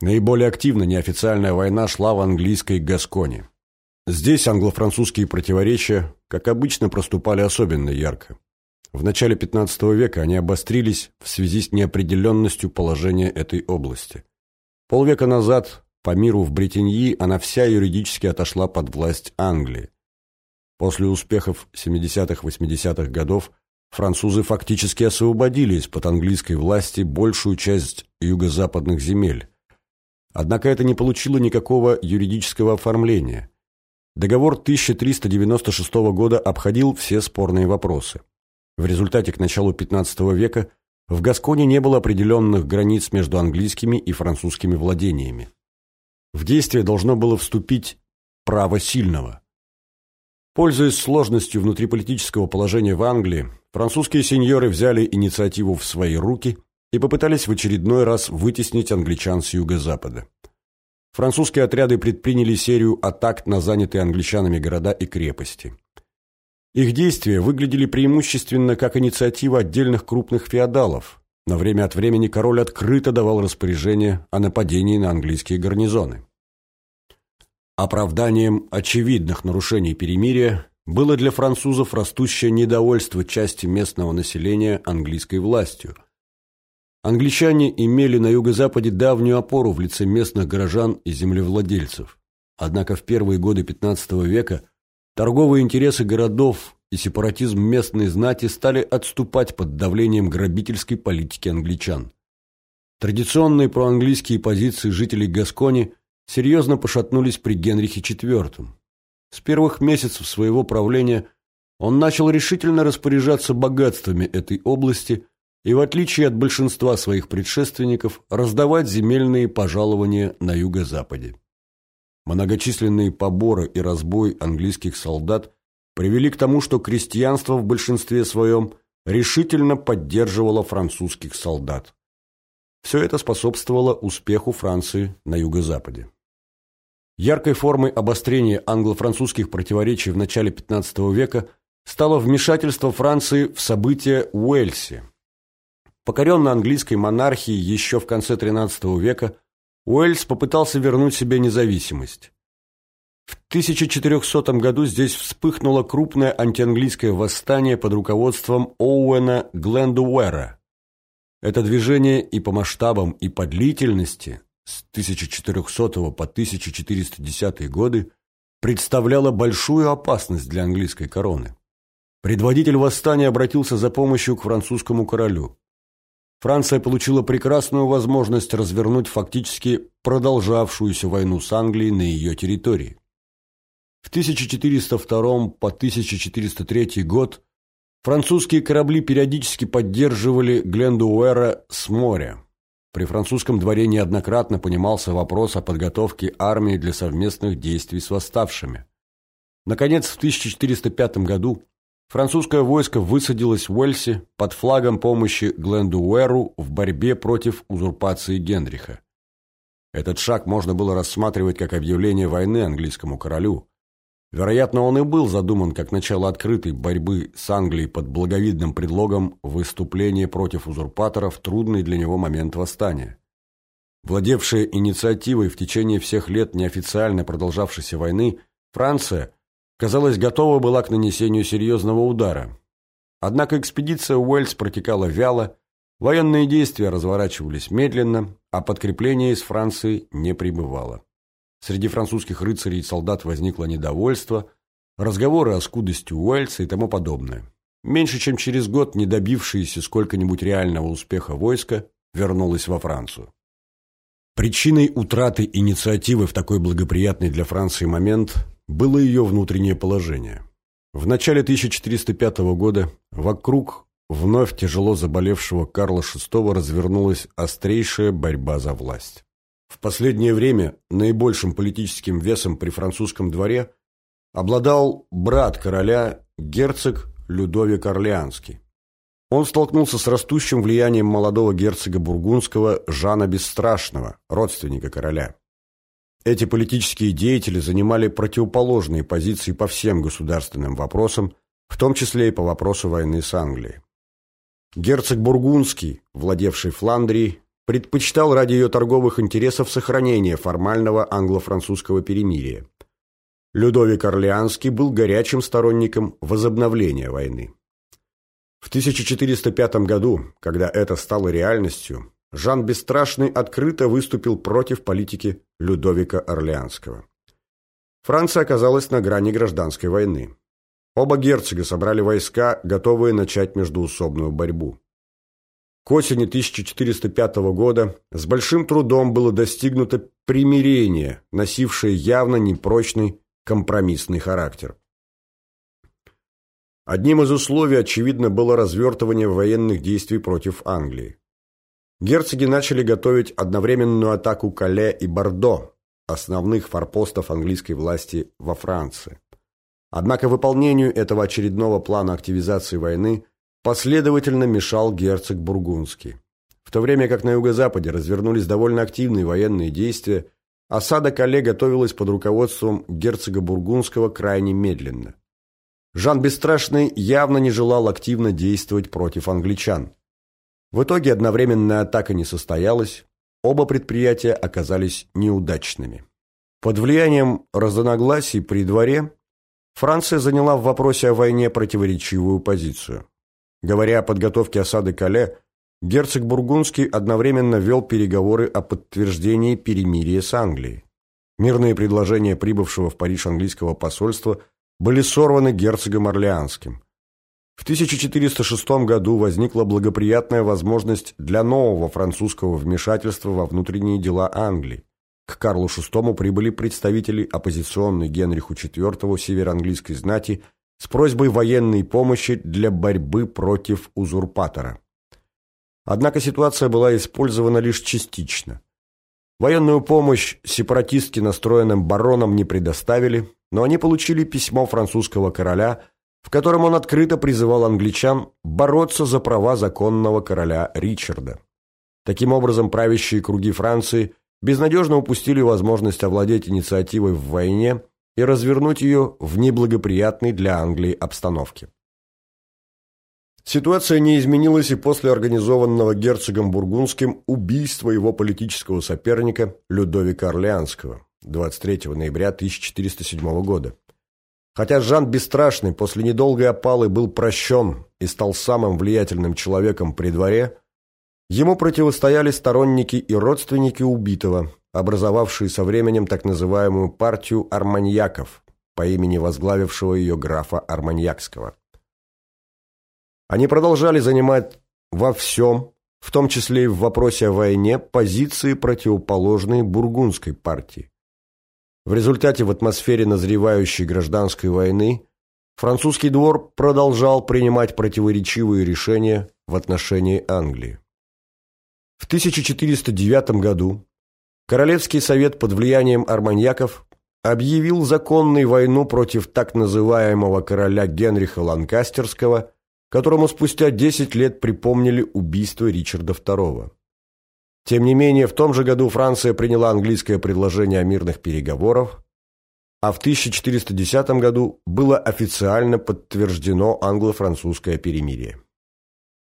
Наиболее активно неофициальная война шла в английской Гасконе. Здесь англо-французские противоречия, как обычно, проступали особенно ярко. В начале XV века они обострились в связи с неопределенностью положения этой области. Полвека назад по миру в Бретеньи она вся юридически отошла под власть Англии. После успехов 70-80-х годов французы фактически освободили из-под английской власти большую часть юго-западных земель. Однако это не получило никакого юридического оформления. Договор 1396 года обходил все спорные вопросы. В результате к началу XV века в Гасконе не было определенных границ между английскими и французскими владениями. В действие должно было вступить право сильного. Пользуясь сложностью внутриполитического положения в Англии, французские сеньоры взяли инициативу в свои руки и попытались в очередной раз вытеснить англичан с юго-запада. Французские отряды предприняли серию атак на занятые англичанами города и крепости. Их действия выглядели преимущественно как инициатива отдельных крупных феодалов, но время от времени король открыто давал распоряжение о нападении на английские гарнизоны. Оправданием очевидных нарушений перемирия было для французов растущее недовольство части местного населения английской властью – Англичане имели на юго-западе давнюю опору в лице местных горожан и землевладельцев. Однако в первые годы XV века торговые интересы городов и сепаратизм местной знати стали отступать под давлением грабительской политики англичан. Традиционные проанглийские позиции жителей Гаскони серьезно пошатнулись при Генрихе IV. С первых месяцев своего правления он начал решительно распоряжаться богатствами этой области – и, в отличие от большинства своих предшественников, раздавать земельные пожалования на юго-западе. Многочисленные поборы и разбой английских солдат привели к тому, что крестьянство в большинстве своем решительно поддерживало французских солдат. Все это способствовало успеху Франции на юго-западе. Яркой формой обострения англо-французских противоречий в начале XV века стало вмешательство Франции в события в Уэльсе – Покоренный английской монархией еще в конце XIII века, Уэльс попытался вернуть себе независимость. В 1400 году здесь вспыхнуло крупное антианглийское восстание под руководством Оуэна Глендуэра. Это движение и по масштабам, и по длительности с 1400 по 1410 годы представляло большую опасность для английской короны. Предводитель восстания обратился за помощью к французскому королю. Франция получила прекрасную возможность развернуть фактически продолжавшуюся войну с Англией на ее территории. В 1402 по 1403 год французские корабли периодически поддерживали Глендуэра с моря. При французском дворе неоднократно понимался вопрос о подготовке армии для совместных действий с восставшими. Наконец, в 1405 году Французское войско высадилось в Уэльсе под флагом помощи Глендуэру в борьбе против узурпации Генриха. Этот шаг можно было рассматривать как объявление войны английскому королю. Вероятно, он и был задуман как начало открытой борьбы с Англией под благовидным предлогом выступления против узурпатора в трудный для него момент восстания. Владевшая инициативой в течение всех лет неофициально продолжавшейся войны, Франция – казалось, готова была к нанесению серьезного удара. Однако экспедиция Уэльс протекала вяло, военные действия разворачивались медленно, а подкрепление из Франции не прибывало. Среди французских рыцарей и солдат возникло недовольство, разговоры о скудости Уэльса и тому подобное. Меньше чем через год не добившееся сколько-нибудь реального успеха войска вернулось во Францию. Причиной утраты инициативы в такой благоприятный для Франции момент было ее внутреннее положение. В начале 1405 года вокруг вновь тяжело заболевшего Карла VI развернулась острейшая борьба за власть. В последнее время наибольшим политическим весом при французском дворе обладал брат короля, герцог Людовик Орлеанский. Он столкнулся с растущим влиянием молодого герцога Бургундского Жана Бесстрашного, родственника короля. Эти политические деятели занимали противоположные позиции по всем государственным вопросам, в том числе и по вопросу войны с Англией. Герцог Бургундский, владевший Фландрией, предпочитал ради ее торговых интересов сохранение формального англо-французского перемирия. Людовик Орлеанский был горячим сторонником возобновления войны. В 1405 году, когда это стало реальностью, Жан Бесстрашный открыто выступил против политики Людовика Орлеанского. Франция оказалась на грани гражданской войны. Оба герцога собрали войска, готовые начать междуусобную борьбу. К осени 1405 года с большим трудом было достигнуто примирение, носившее явно непрочный компромиссный характер. Одним из условий, очевидно, было развертывание военных действий против Англии. Герцоги начали готовить одновременную атаку Кале и Бордо, основных форпостов английской власти во Франции. Однако выполнению этого очередного плана активизации войны последовательно мешал герцог Бургундский. В то время как на юго-западе развернулись довольно активные военные действия, осада Кале готовилась под руководством герцога Бургундского крайне медленно. Жан Бесстрашный явно не желал активно действовать против англичан. В итоге одновременная атака не состоялась, оба предприятия оказались неудачными. Под влиянием разногласий при дворе Франция заняла в вопросе о войне противоречивую позицию. Говоря о подготовке осады Кале, герцог Бургундский одновременно вел переговоры о подтверждении перемирия с Англией. Мирные предложения прибывшего в Париж английского посольства были сорваны герцогом Орлеанским. В 1406 году возникла благоприятная возможность для нового французского вмешательства во внутренние дела Англии. К Карлу VI прибыли представители оппозиционной Генриху IV североанглийской знати с просьбой военной помощи для борьбы против узурпатора. Однако ситуация была использована лишь частично. Военную помощь сепаратистски настроенным баронам не предоставили, но они получили письмо французского короля – в котором он открыто призывал англичан бороться за права законного короля Ричарда. Таким образом, правящие круги Франции безнадежно упустили возможность овладеть инициативой в войне и развернуть ее в неблагоприятной для Англии обстановке. Ситуация не изменилась и после организованного герцогом Бургундским убийства его политического соперника Людовика Орлеанского 23 ноября 1407 года. Хотя Жан Бесстрашный после недолгой опалы был прощен и стал самым влиятельным человеком при дворе, ему противостояли сторонники и родственники убитого, образовавшие со временем так называемую партию арманьяков по имени возглавившего ее графа Арманьякского. Они продолжали занимать во всем, в том числе и в вопросе о войне, позиции, противоположные бургундской партии. В результате в атмосфере назревающей гражданской войны французский двор продолжал принимать противоречивые решения в отношении Англии. В 1409 году Королевский совет под влиянием арманьяков объявил законной войну против так называемого короля Генриха Ланкастерского, которому спустя 10 лет припомнили убийство Ричарда II. Тем не менее, в том же году Франция приняла английское предложение о мирных переговорах, а в 1410 году было официально подтверждено англо-французское перемирие.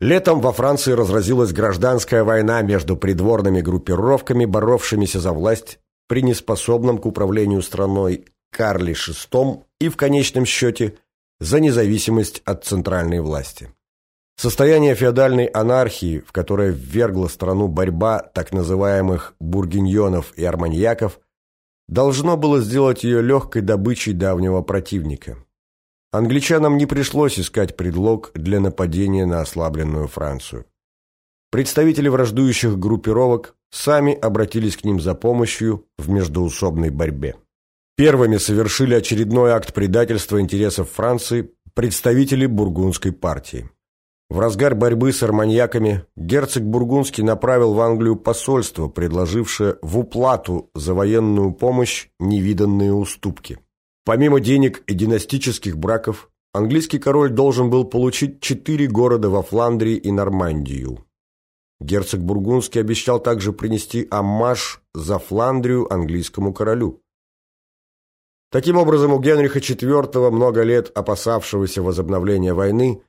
Летом во Франции разразилась гражданская война между придворными группировками, боровшимися за власть при неспособном к управлению страной Карле VI и, в конечном счете, за независимость от центральной власти. Состояние феодальной анархии, в которое ввергла страну борьба так называемых бургиньонов и арманьяков, должно было сделать ее легкой добычей давнего противника. Англичанам не пришлось искать предлог для нападения на ослабленную Францию. Представители враждующих группировок сами обратились к ним за помощью в междоусобной борьбе. Первыми совершили очередной акт предательства интересов Франции представители бургундской партии. В разгар борьбы с арманьяками герцог Бургундский направил в Англию посольство, предложившее в уплату за военную помощь невиданные уступки. Помимо денег и династических браков, английский король должен был получить четыре города во Фландрии и Нормандию. Герцог Бургундский обещал также принести аммаж за Фландрию английскому королю. Таким образом, у Генриха IV, много лет опасавшегося возобновления войны,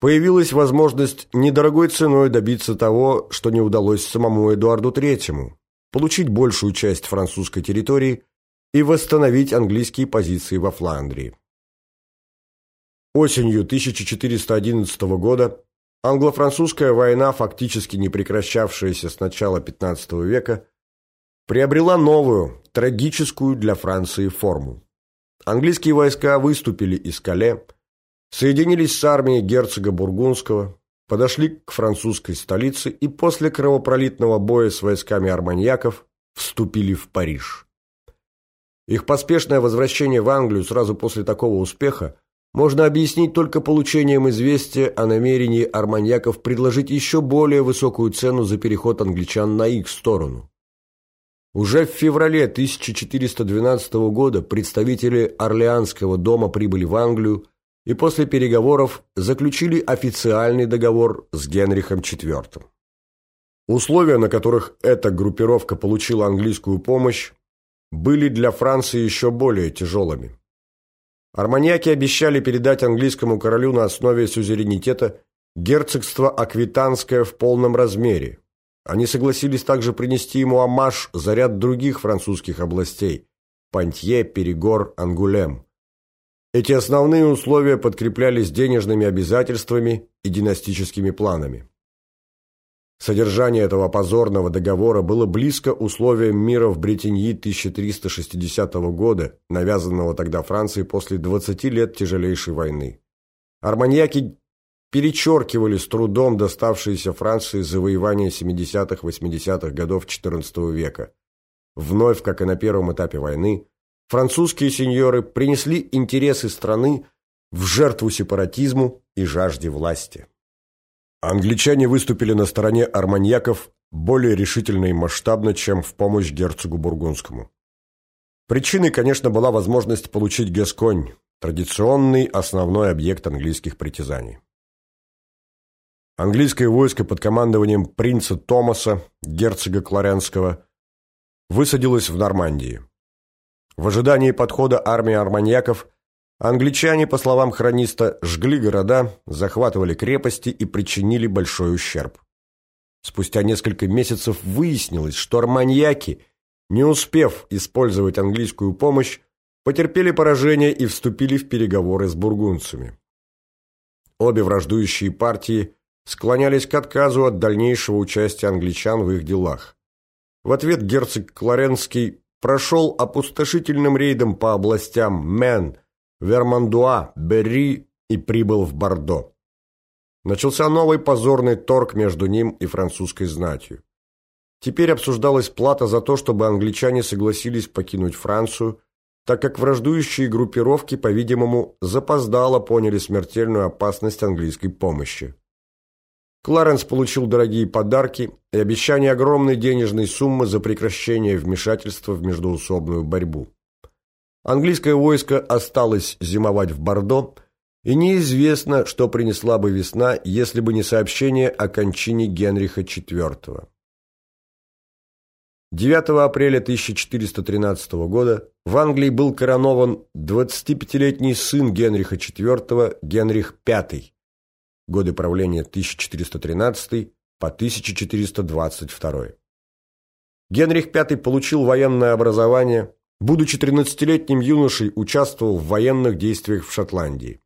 появилась возможность недорогой ценой добиться того, что не удалось самому Эдуарду III, получить большую часть французской территории и восстановить английские позиции во Фландрии. Осенью 1411 года англо-французская война, фактически не прекращавшаяся с начала XV века, приобрела новую, трагическую для Франции форму. Английские войска выступили из Кале, соединились с армией герцога Бургундского, подошли к французской столице и после кровопролитного боя с войсками арманьяков вступили в Париж. Их поспешное возвращение в Англию сразу после такого успеха можно объяснить только получением известия о намерении арманьяков предложить еще более высокую цену за переход англичан на их сторону. Уже в феврале 1412 года представители Орлеанского дома прибыли в Англию и после переговоров заключили официальный договор с Генрихом IV. Условия, на которых эта группировка получила английскую помощь, были для Франции еще более тяжелыми. Арманьяки обещали передать английскому королю на основе сюзеренитета герцогство Аквитанское в полном размере. Они согласились также принести ему амаш за ряд других французских областей – Пантье, Перегор, Ангулем. Эти основные условия подкреплялись денежными обязательствами и династическими планами. Содержание этого позорного договора было близко условиям мира в Бретеньи 1360 года, навязанного тогда Франции после 20 лет тяжелейшей войны. Арманьяки перечеркивали с трудом доставшиеся Франции завоевания 70-80-х годов XIV века. Вновь, как и на первом этапе войны, французские сеньоры принесли интересы страны в жертву сепаратизму и жажде власти. Англичане выступили на стороне арманьяков более решительно и масштабно, чем в помощь герцогу Бургундскому. Причиной, конечно, была возможность получить Гесконь, традиционный основной объект английских притязаний. Английское войско под командованием принца Томаса, герцога Кларенского, высадилось в Нормандии. В ожидании подхода армии арманьяков Англичане, по словам хрониста, жгли города, захватывали крепости и причинили большой ущерб. Спустя несколько месяцев выяснилось, что арманьяки, не успев использовать английскую помощь, потерпели поражение и вступили в переговоры с бургундцами. Обе враждующие партии склонялись к отказу от дальнейшего участия англичан в их делах. В ответ герцог Кларенский прошел опустошительным рейдом по областям Мен, Вермандуа, Берри и прибыл в Бордо. Начался новый позорный торг между ним и французской знатью. Теперь обсуждалась плата за то, чтобы англичане согласились покинуть Францию, так как враждующие группировки, по-видимому, запоздало поняли смертельную опасность английской помощи. Кларенс получил дорогие подарки и обещание огромной денежной суммы за прекращение вмешательства в междоусобную борьбу. Английское войско осталось зимовать в Бордо, и неизвестно, что принесла бы весна, если бы не сообщение о кончине Генриха IV. 9 апреля 1413 года в Англии был коронован 25-летний сын Генриха IV Генрих V, годы правления 1413 по 1422. Генрих V получил военное образование, Будучи 13-летним юношей, участвовал в военных действиях в Шотландии.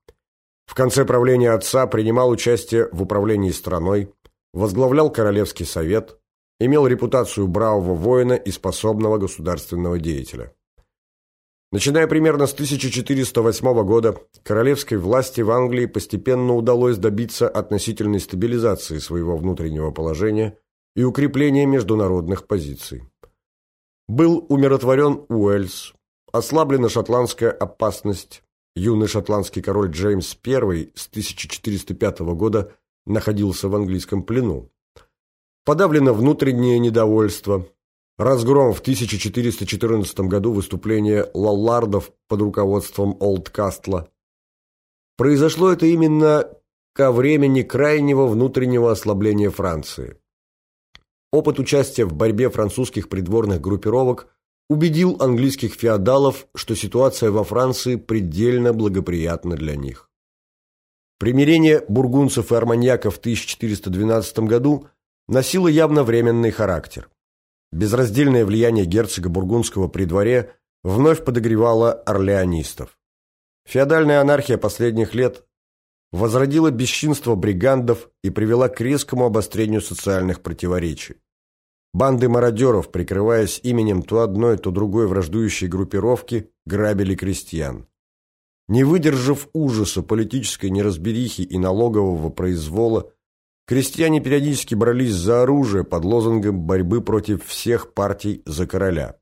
В конце правления отца принимал участие в управлении страной, возглавлял Королевский совет, имел репутацию бравого воина и способного государственного деятеля. Начиная примерно с 1408 года, королевской власти в Англии постепенно удалось добиться относительной стабилизации своего внутреннего положения и укрепления международных позиций. Был умиротворен Уэльс, ослаблена шотландская опасность. Юный шотландский король Джеймс I с 1405 года находился в английском плену. Подавлено внутреннее недовольство. Разгром в 1414 году выступления лаллардов под руководством Олдкастла. Произошло это именно ко времени крайнего внутреннего ослабления Франции. Опыт участия в борьбе французских придворных группировок убедил английских феодалов, что ситуация во Франции предельно благоприятна для них. Примирение бургунцев и арманьяков в 1412 году носило явно временный характер. Безраздельное влияние герцога бургундского при дворе вновь подогревало орлеонистов. Феодальная анархия последних лет возродила бесчинство бригандов и привела к резкому обострению социальных противоречий. Банды мародеров, прикрываясь именем то одной, то другой враждующей группировки, грабили крестьян. Не выдержав ужаса политической неразберихи и налогового произвола, крестьяне периодически брались за оружие под лозунгом борьбы против всех партий за короля.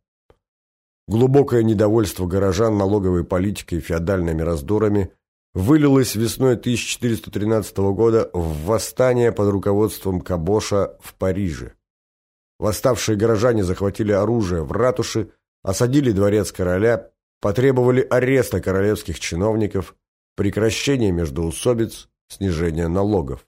Глубокое недовольство горожан налоговой политикой и феодальными раздорами вылилось весной 1413 года в восстание под руководством Кабоша в Париже. Восставшие горожане захватили оружие в ратуше, осадили дворец короля, потребовали ареста королевских чиновников, прекращения междоусобиц, снижения налогов.